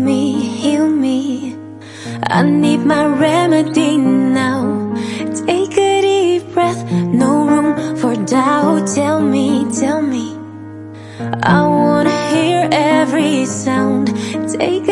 me, heal me. I need my remedy now. Take a deep breath, no room for doubt. Tell me, tell me. I wanna hear every sound. Take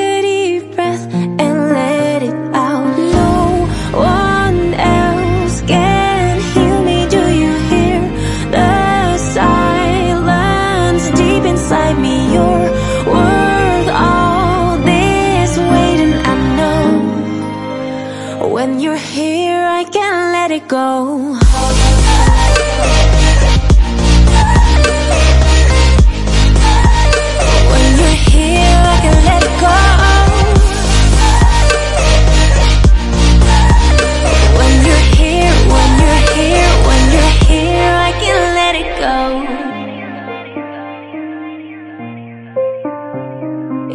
here I can't let it go. When you're here I can't let it go. When you're here, when you're here, when you're here I can't let it go.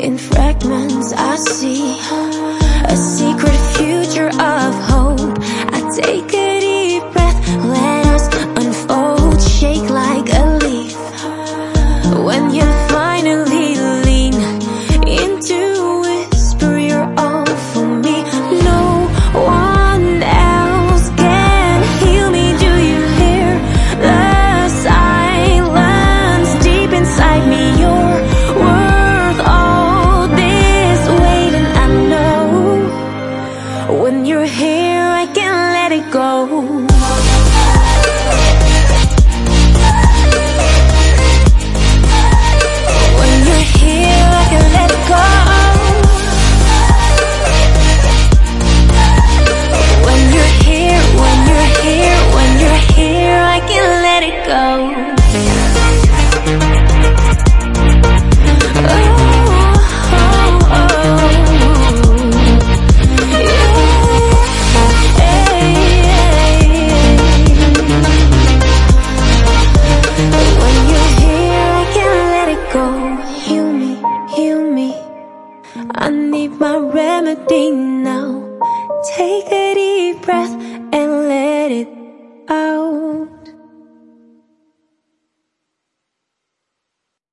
In fragments I see a secret future of When you're here, I can't let it go. melody now